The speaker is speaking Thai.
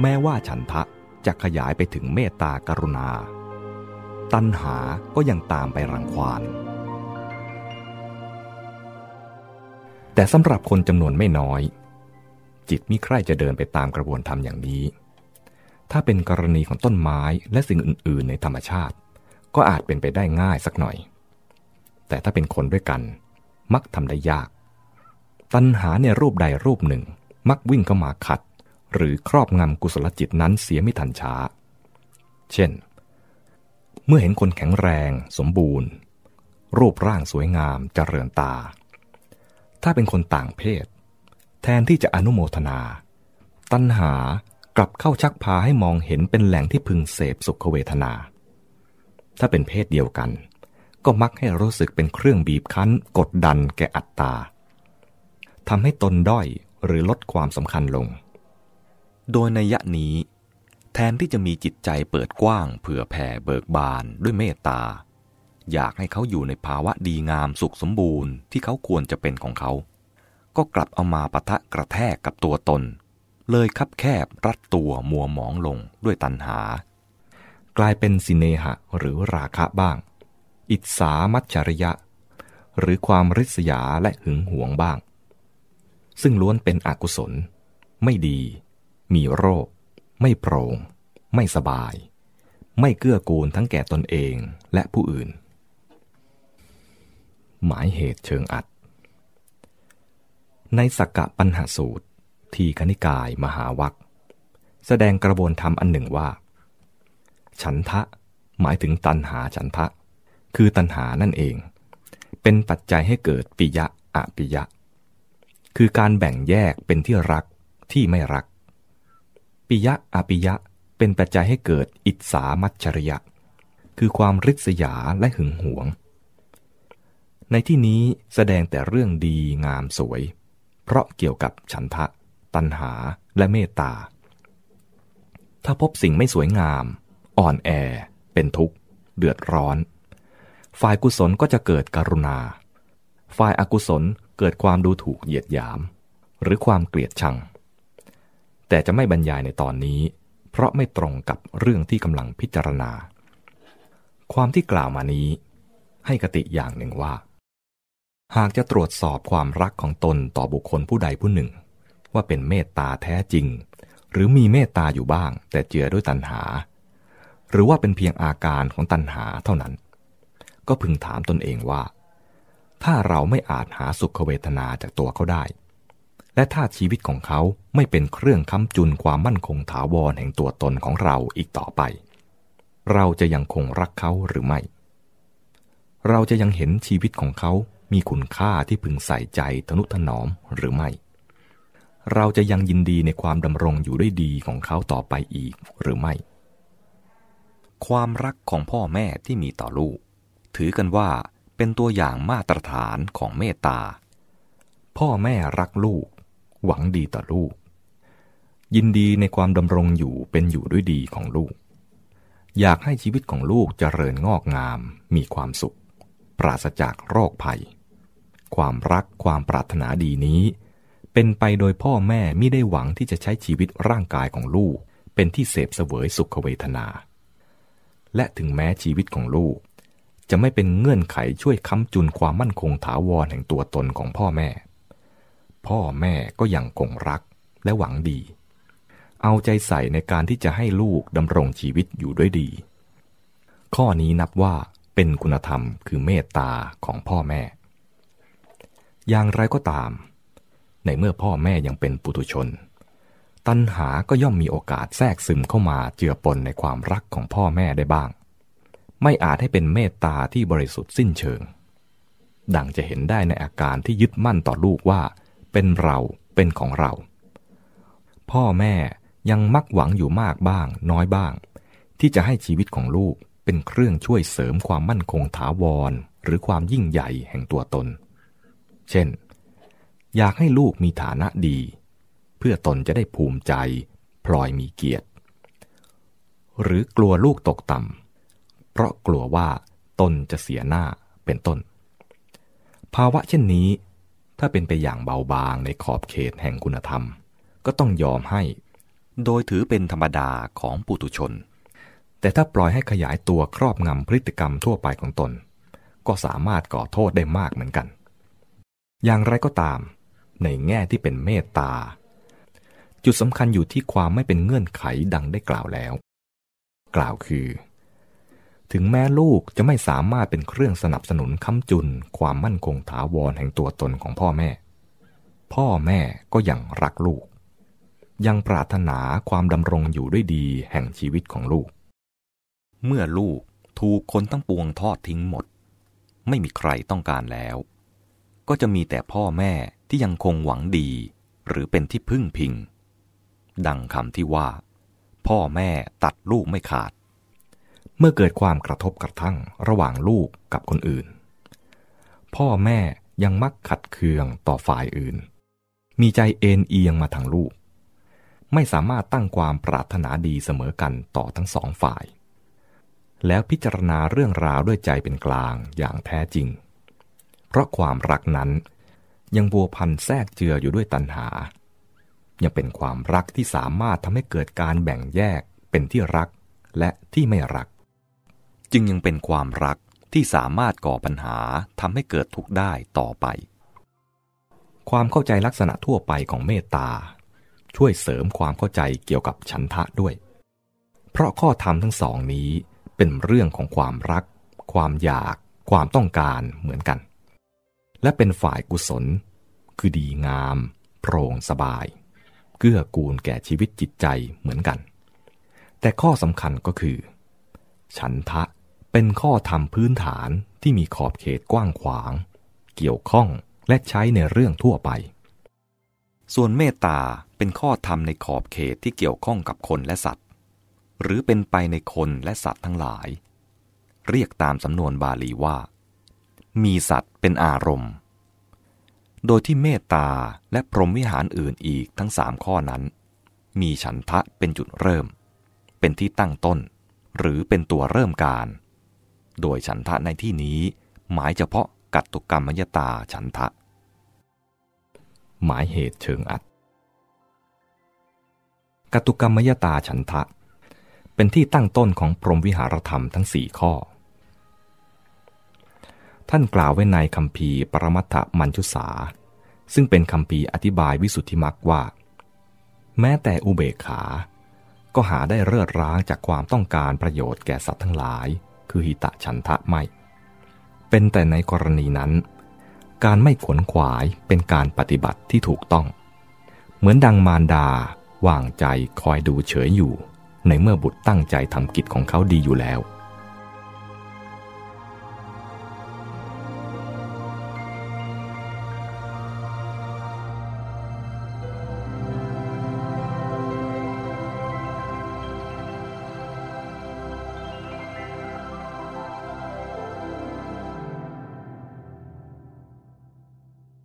แม้ว่าฉันทะจะขยายไปถึงเมตตากรุณา ตัณหาก็ยังตามไปรังควาน แต่สำหรับคนจำนวนไม่น้อย จิตมิใคร่จะเดินไปตามกระบวนธรรมอย่างนี้ ถ้าเป็นกรณีของต้นไม้และสิ่งอื่น ๆ ในธรรมชาติ ก็อาจเป็นไปได้ง่ายสักหน่อย แต่ถ้าเป็นคนด้วยกัน มักทำได้ยาก ตัณหาในรูปใดรูปหนึ่ง มักวิ่งเข้ามาขัด หรือครอบงำกุศลจิตนั้นเสียไม่ทันช้า เช่น เมื่อเห็นคนแข็งแรงสมบูรณ์ รูปร่างสวยงามเจริญตา ถ้าเป็นคนต่างเพศ แทนที่จะอนุโมทนา ตัณหากลับเข้าชักพาให้มองเห็นเป็นแหล่งที่พึงเสพสุขเวทนา ถ้าเป็นเพศเดียวกัน ก็มักให้รู้สึกเป็นเครื่องบีบคั้น กดดันแก่อัตตาทำให้ตนด้อยหรือลดความสำคัญลง โดยในยะนี้ แทนที่จะมีจิตใจเปิดกว้างเผื่อแผ่เบิกบานด้วยเมตตา อยากให้เขาอยู่ในภาวะดีงามสุขสมบูรณ์ที่เขาควรจะเป็นของเขา ก็กลับเอามาปะทะกระแทกกับตัวตน เลยคับแคบรัดตัวมัวหมองลงด้วยตัณหา กลายเป็นสิเนหะหรือราคะบ้าง อิสามัจฉริยะ หรือความริษยาและหึงหวงบ้าง ซึ่งล้วนเป็นอกุศล ไม่ดี มีโรค ไม่โปร่ง ไม่สบาย ไม่เกื้อกูลทั้งแก่ตนเองและผู้อื่น หมายเหตุเชิงอัด ในสักกะปัญหาสูตร ทีคณิกายมหาวัคแสดงกระบวนธรรมอันหนึ่งว่า ฉันทะหมายถึงตันหาฉันทะ คือตันหานั่นเอง เป็นปัจจัยให้เกิดปิยะอปิยะ คือการแบ่งแยกเป็นที่รักที่ไม่รัก ปิยะอปิยะเป็นปัจจัยให้เกิดอิสามัจฉริยะ คือความริษยาและหึงหวง ในที่นี้แสดงแต่เรื่องดีงามสวย เพราะเกี่ยวกับฉันทะ ตัณหาและเมตตา ถ้าพบสิ่งไม่สวยงาม อ่อนแอ เป็นทุกข์ เดือดร้อน ฝ่ายกุศลก็จะเกิดกรุณา ฝ่ายอากุศลเกิดความดูถูกเหยียดหยาม หรือความเกลียดชัง แต่จะไม่บรรยายในตอนนี้ เพราะไม่ตรงกับเรื่องที่กำลังพิจารณา ความที่กล่าวมานี้ ให้กติอย่างหนึ่งว่า หากจะตรวจสอบความรักของตนต่อบุคคลผู้ใดผู้หนึ่ง ว่าเป็นเมตตาแท้จริง หรือมีเมตตาอยู่บ้าง แต่เจือด้วยตัณหา หรือว่าเป็นเพียงอาการของตัณหาเท่านั้น ก็พึงถามตนเองว่า ถ้าเราไม่อาจหาสุขเวทนาจากตัวเขาได้ และถ้าชีวิตของเขาไม่เป็นเครื่องค้ำจุนความมั่นคงถาวรแห่งตัวตนของเราอีกต่อไป เราจะยังคงรักเขาหรือไม่ เราจะยังเห็นชีวิตของเขามีคุณค่าที่พึงใส่ใจทนุถนอมหรือไม่ เราจะยังยินดีในความดำรงอยู่ด้วยดีของเขาต่อไปอีกหรือไม่ ความรักของพ่อแม่ที่มีต่อลูก ถือกันว่าเป็นตัวอย่างมาตรฐานของเมตตา พ่อแม่รักลูก หวังดีต่อลูก ยินดีในความดำรงอยู่เป็นอยู่ด้วยดีของลูก อยากให้ชีวิตของลูกเจริญงอกงาม มีความสุข ปราศจากโรคภัย ความรักความปรารถนาดีนี้ เป็นไปโดยพ่อแม่ไม่ได้หวังที่จะใช้ชีวิตร่างกายของลูก เป็นที่เสพเสวยสุขเวทนา และถึงแม้ชีวิตของลูกจะไม่เป็นเงื่อนไขช่วยค้ำจุนความมั่นคงถาวรแห่งตัวตนของพ่อแม่ พ่อแม่ก็ยังคงรักและหวังดี เอาใจใส่ในการที่จะให้ลูกดำรงชีวิตอยู่ด้วยดี ข้อนี้นับว่าเป็นคุณธรรมคือเมตตาของพ่อแม่ อย่างไรก็ตาม ในเมื่อพ่อแม่ยังเป็นปุถุชน ตัณหาก็ย่อมมีโอกาสแทรกซึมเข้ามาเจือปนในความรักของพ่อแม่ได้บ้าง ไม่อาจให้เป็นเมตตาที่บริสุทธิ์สิ้นเชิง ดังจะเห็นได้ในอาการที่ยึดมั่นต่อลูกว่า เป็นเราเป็นของเรา พ่อแม่ยังมักหวังอยู่มากบ้าง น้อยบ้าง ที่จะให้ชีวิตของลูกเป็นเครื่องช่วยเสริมความมั่นคงถาวร หรือความยิ่งใหญ่แห่งตัวตน เช่น อยากให้ลูกมีฐานะดี เพื่อตนจะได้ภูมิใจ พลอยมีเกียรติ หรือกลัวลูกตกต่ำเพราะกลัวว่าตนจะเสียหน้าเป็นต้น ภาวะเช่นนี้ ถ้าเป็นไปอย่างเบาบางในขอบเขตแห่งคุณธรรม ก็ต้องยอมให้ โดยถือเป็นธรรมดาของปุถุชน แต่ถ้าปล่อยให้ขยายตัวครอบงำพฤติกรรมทั่วไปของตน ก็สามารถก่อโทษได้มากเหมือนกัน อย่างไรก็ตาม ในแง่ที่เป็นเมตตา จุดสำคัญอยู่ที่ความไม่เป็นเงื่อนไขดังได้กล่าวแล้ว กล่าวคือ ถึงแม้ลูกจะไม่สามารถเป็นเครื่องสนับสนุนค้ำจุน ความมั่นคงถาวรแห่งตัวตนของพ่อแม่ พ่อแม่ก็ยังรักลูก ยังปรารถนาความดำรงอยู่ด้วยดีแห่งชีวิตของลูก เมื่อลูกถูกคนตั้งปวงทอดทิ้งหมด ไม่มีใครต้องการแล้ว ก็จะมีแต่พ่อแม่ที่ยังคงหวังดี หรือเป็นที่พึ่งพิง ดังคำที่ว่า พ่อแม่ตัดลูกไม่ขาด เมื่อเกิดความกระทบกระทั่งระหว่างลูกกับคนอื่น พ่อแม่ยังมักขัดเคืองต่อฝ่ายอื่น มีใจเอ็นเอียงมาทางลูก ไม่สามารถตั้งความปรารถนาดีเสมอกันต่อทั้งสองฝ่าย แล้วพิจารณาเรื่องราวด้วยใจเป็นกลางอย่างแท้จริง เพราะความรักนั้นยังบัวพันแทรกเจืออยู่ด้วยตัณหา ยังเป็นความรักที่สามารถทำให้เกิดการแบ่งแยกเป็นที่รักและที่ไม่รัก จึงยังเป็นความรักที่สามารถก่อปัญหาทำให้เกิดทุกข์ได้ต่อไป ความเข้าใจลักษณะทั่วไปของเมตตา ช่วยเสริมความเข้าใจเกี่ยวกับฉันทะด้วย เพราะข้อธรรมทั้งสองนี้เป็นเรื่องของความรัก ความอยาก ความต้องการเหมือนกัน และเป็นฝ่ายกุศล คือดีงาม โปร่งสบาย เกื้อกูลแก่ชีวิตจิตใจเหมือนกัน แต่ข้อสำคัญก็คือ ฉันทะ เป็นข้อธรรมพื้นฐานที่มีขอบเขตกว้างขวาง เกี่ยวข้องและใช้ในเรื่องทั่วไป ส่วนเมตตาเป็นข้อธรรมในขอบเขตที่เกี่ยวข้องกับคนและสัตว์ หรือเป็นไปในคนและสัตว์ทั้งหลาย เรียกตามสำนวนบาลีว่า มีสัตว์เป็นอารมณ์ โดยที่เมตตาและพรหมวิหารอื่นอีกทั้งสามข้อนั้น มีฉันทะเป็นจุดเริ่ม เป็นที่ตั้งต้น หรือเป็นตัวเริ่มการ โดยฉันทะในที่นี้ หมายเฉพาะกัตตุกรรมยตาฉันทะ หมายเหตุเชิงอัดกัตุกรรมยตาฉันทะ เป็นที่ตั้งต้นของพรหมวิหารธรรมทั้งสี่ข้อ ท่านกล่าวไว้ในคำพีปรมัตถมัญชุสา ซึ่งเป็นคำพีอธิบายวิสุทธิมักว่า แม้แต่อุเบกขา ก็หาได้เลิศร้างจากความต้องการประโยชน์แก่สัตว์ทั้งหลาย คือหิตะฉันทะไม่ เป็นแต่ในกรณีนั้น การไม่ขวนขวายเป็นการปฏิบัติที่ถูกต้อง เหมือนดังมารดาวางใจคอยดูเฉยอยู่ ในเมื่อบุตรตั้งใจทำกิจของเขาดีอยู่แล้ว